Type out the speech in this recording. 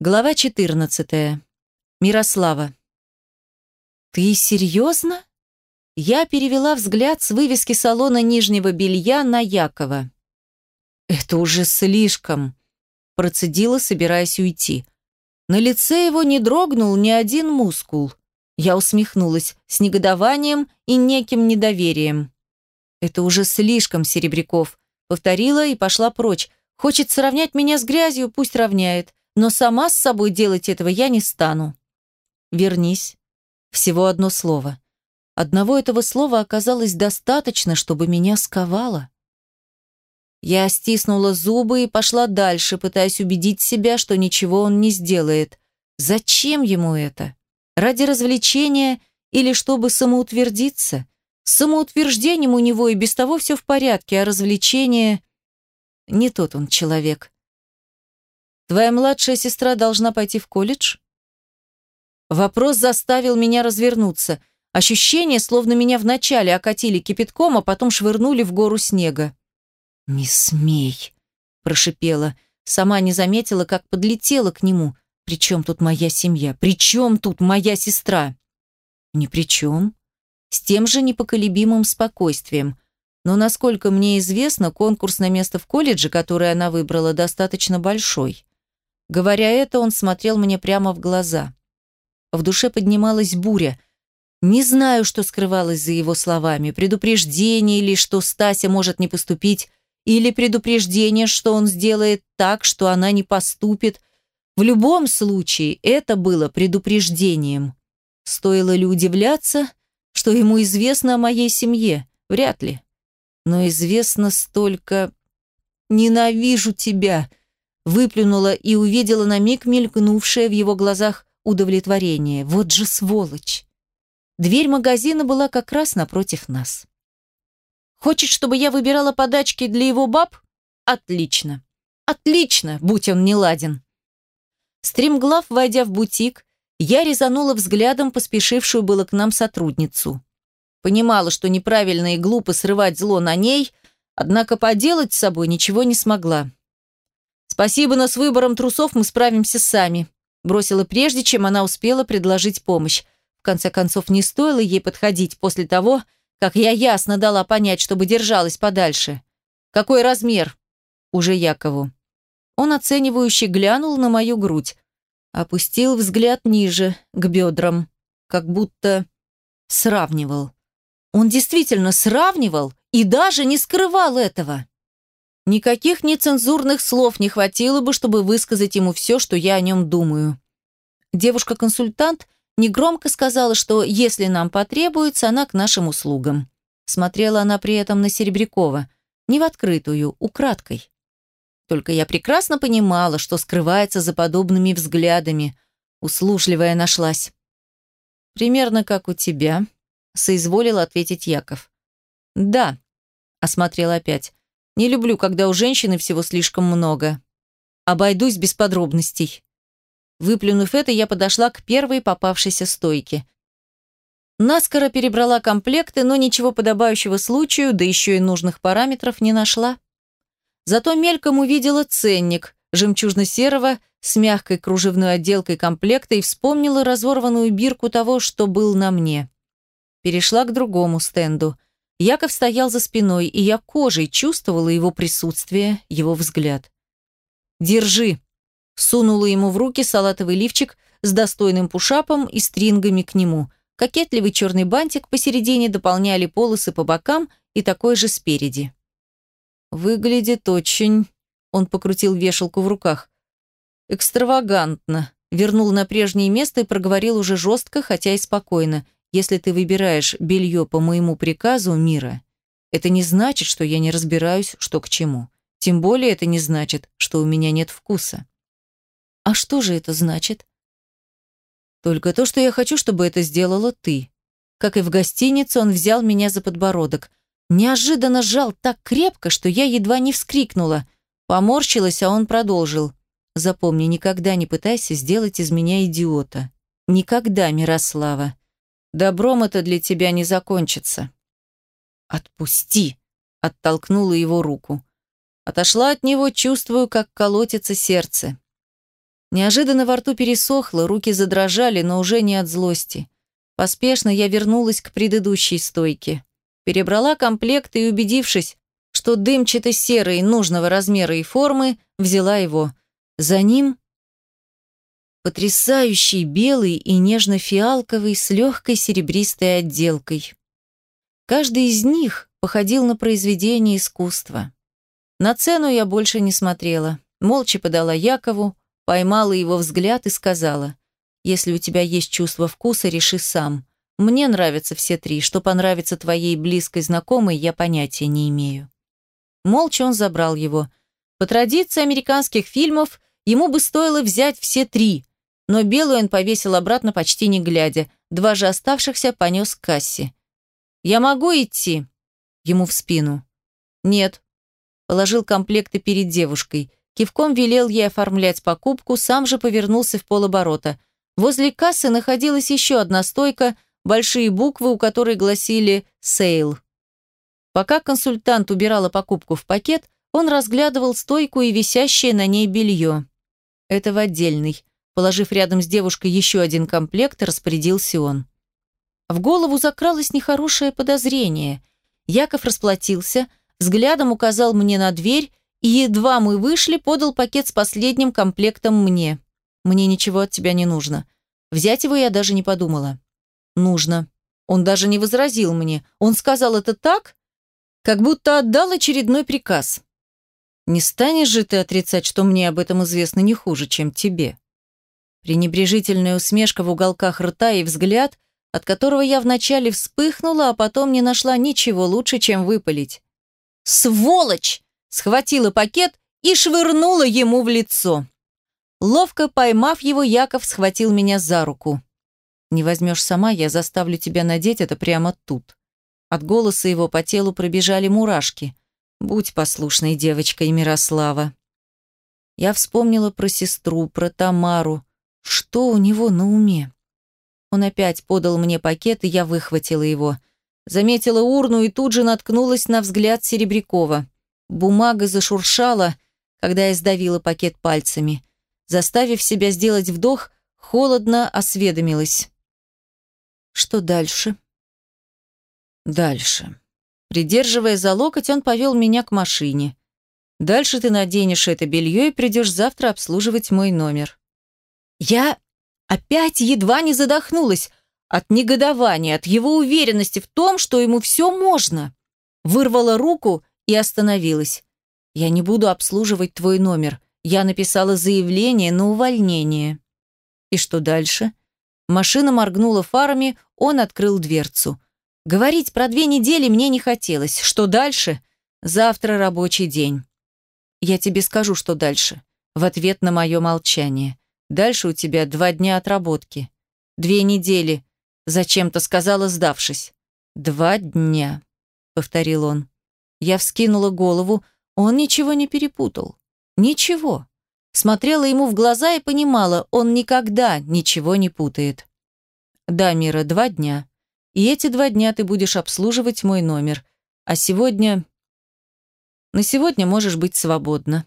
Глава 14. Мирослава. «Ты серьезно?» Я перевела взгляд с вывески салона нижнего белья на Якова. «Это уже слишком», – процедила, собираясь уйти. На лице его не дрогнул ни один мускул. Я усмехнулась с негодованием и неким недоверием. «Это уже слишком, Серебряков», – повторила и пошла прочь. «Хочет сравнять меня с грязью, пусть равняет но сама с собой делать этого я не стану. Вернись. Всего одно слово. Одного этого слова оказалось достаточно, чтобы меня сковало. Я стиснула зубы и пошла дальше, пытаясь убедить себя, что ничего он не сделает. Зачем ему это? Ради развлечения или чтобы самоутвердиться? С самоутверждением у него и без того все в порядке, а развлечение... Не тот он человек. Твоя младшая сестра должна пойти в колледж? Вопрос заставил меня развернуться. Ощущение, словно меня вначале окатили кипятком, а потом швырнули в гору снега. «Не смей!» – прошипела. Сама не заметила, как подлетела к нему. «При чем тут моя семья? При чем тут моя сестра?» «Ни при чем». С тем же непоколебимым спокойствием. Но, насколько мне известно, конкурс на место в колледже, который она выбрала, достаточно большой. Говоря это, он смотрел мне прямо в глаза. В душе поднималась буря. Не знаю, что скрывалось за его словами. Предупреждение или что Стася может не поступить, или предупреждение, что он сделает так, что она не поступит. В любом случае, это было предупреждением. Стоило ли удивляться, что ему известно о моей семье? Вряд ли. Но известно столько... «Ненавижу тебя!» Выплюнула и увидела на миг мелькнувшее в его глазах удовлетворение. Вот же сволочь! Дверь магазина была как раз напротив нас. Хочет, чтобы я выбирала подачки для его баб? Отлично. Отлично, будь он не ладен. Стримглав, войдя в бутик, я резанула взглядом поспешившую было к нам сотрудницу. Понимала, что неправильно и глупо срывать зло на ней, однако поделать с собой ничего не смогла. «Спасибо, но с выбором трусов мы справимся сами», бросила прежде, чем она успела предложить помощь. В конце концов, не стоило ей подходить после того, как я ясно дала понять, чтобы держалась подальше. «Какой размер?» Уже Якову. Он оценивающе глянул на мою грудь. Опустил взгляд ниже, к бедрам. Как будто сравнивал. Он действительно сравнивал и даже не скрывал этого. Никаких нецензурных слов не хватило бы, чтобы высказать ему все, что я о нем думаю. Девушка-консультант негромко сказала, что если нам потребуется, она к нашим услугам. Смотрела она при этом на Серебрякова, не в открытую, украдкой. Только я прекрасно понимала, что скрывается за подобными взглядами. Услужливая нашлась. «Примерно как у тебя», — соизволил ответить Яков. «Да», — осмотрел опять. Не люблю, когда у женщины всего слишком много. Обойдусь без подробностей. Выплюнув это, я подошла к первой попавшейся стойке. Наскоро перебрала комплекты, но ничего подобающего случаю, да еще и нужных параметров не нашла. Зато мельком увидела ценник, жемчужно-серого, с мягкой кружевной отделкой комплекта и вспомнила разорванную бирку того, что был на мне. Перешла к другому стенду – Яков стоял за спиной, и я кожей чувствовала его присутствие, его взгляд. «Держи!» Сунула ему в руки салатовый лифчик с достойным пушапом и стрингами к нему. Кокетливый черный бантик посередине дополняли полосы по бокам и такой же спереди. «Выглядит очень...» Он покрутил вешалку в руках. «Экстравагантно!» Вернул на прежнее место и проговорил уже жестко, хотя и спокойно – если ты выбираешь белье по моему приказу, Мира, это не значит, что я не разбираюсь, что к чему. Тем более это не значит, что у меня нет вкуса. А что же это значит? Только то, что я хочу, чтобы это сделала ты. Как и в гостинице, он взял меня за подбородок. Неожиданно сжал так крепко, что я едва не вскрикнула. Поморщилась, а он продолжил. Запомни, никогда не пытайся сделать из меня идиота. Никогда, Мирослава. Добром это для тебя не закончится. Отпусти, оттолкнула его руку. Отошла от него, чувствую, как колотится сердце. Неожиданно во рту пересохло, руки задрожали, но уже не от злости. Поспешно я вернулась к предыдущей стойке. Перебрала комплект и, убедившись, что дымчато-серый нужного размера и формы, взяла его. За ним потрясающий белый и нежно-фиалковый с легкой серебристой отделкой. Каждый из них походил на произведение искусства. На цену я больше не смотрела. Молча подала Якову, поймала его взгляд и сказала, «Если у тебя есть чувство вкуса, реши сам. Мне нравятся все три. Что понравится твоей близкой знакомой, я понятия не имею». Молча он забрал его. По традиции американских фильмов, ему бы стоило взять все три, но белую он повесил обратно почти не глядя, два же оставшихся понес к кассе. «Я могу идти?» Ему в спину. «Нет». Положил комплекты перед девушкой. Кивком велел ей оформлять покупку, сам же повернулся в полоборота. Возле кассы находилась еще одна стойка, большие буквы, у которой гласили «Сейл». Пока консультант убирала покупку в пакет, он разглядывал стойку и висящее на ней белье. Это в отдельный. Положив рядом с девушкой еще один комплект, распорядился он. В голову закралось нехорошее подозрение. Яков расплатился, взглядом указал мне на дверь, и едва мы вышли, подал пакет с последним комплектом мне. Мне ничего от тебя не нужно. Взять его я даже не подумала. Нужно. Он даже не возразил мне. Он сказал это так, как будто отдал очередной приказ. Не станешь же ты отрицать, что мне об этом известно не хуже, чем тебе? Пренебрежительная усмешка в уголках рта и взгляд, от которого я вначале вспыхнула, а потом не нашла ничего лучше, чем выпалить. «Сволочь!» схватила пакет и швырнула ему в лицо. Ловко поймав его, Яков схватил меня за руку. «Не возьмешь сама, я заставлю тебя надеть это прямо тут». От голоса его по телу пробежали мурашки. «Будь послушной девочкой, Мирослава». Я вспомнила про сестру, про Тамару, что у него на уме? Он опять подал мне пакет, и я выхватила его. Заметила урну и тут же наткнулась на взгляд Серебрякова. Бумага зашуршала, когда я сдавила пакет пальцами. Заставив себя сделать вдох, холодно осведомилась. Что дальше? Дальше. Придерживая за локоть, он повел меня к машине. Дальше ты наденешь это белье и придешь завтра обслуживать мой номер. Я опять едва не задохнулась от негодования, от его уверенности в том, что ему все можно. Вырвала руку и остановилась. «Я не буду обслуживать твой номер. Я написала заявление на увольнение». «И что дальше?» Машина моргнула фарами, он открыл дверцу. Говорить про две недели мне не хотелось. Что дальше? Завтра рабочий день. Я тебе скажу, что дальше. В ответ на мое молчание. Дальше у тебя два дня отработки. Две недели, зачем-то сказала, сдавшись. Два дня, повторил он. Я вскинула голову, он ничего не перепутал. Ничего. Смотрела ему в глаза и понимала, он никогда ничего не путает. Да, Мира, два дня. И эти два дня ты будешь обслуживать мой номер. А сегодня... На сегодня можешь быть свободна.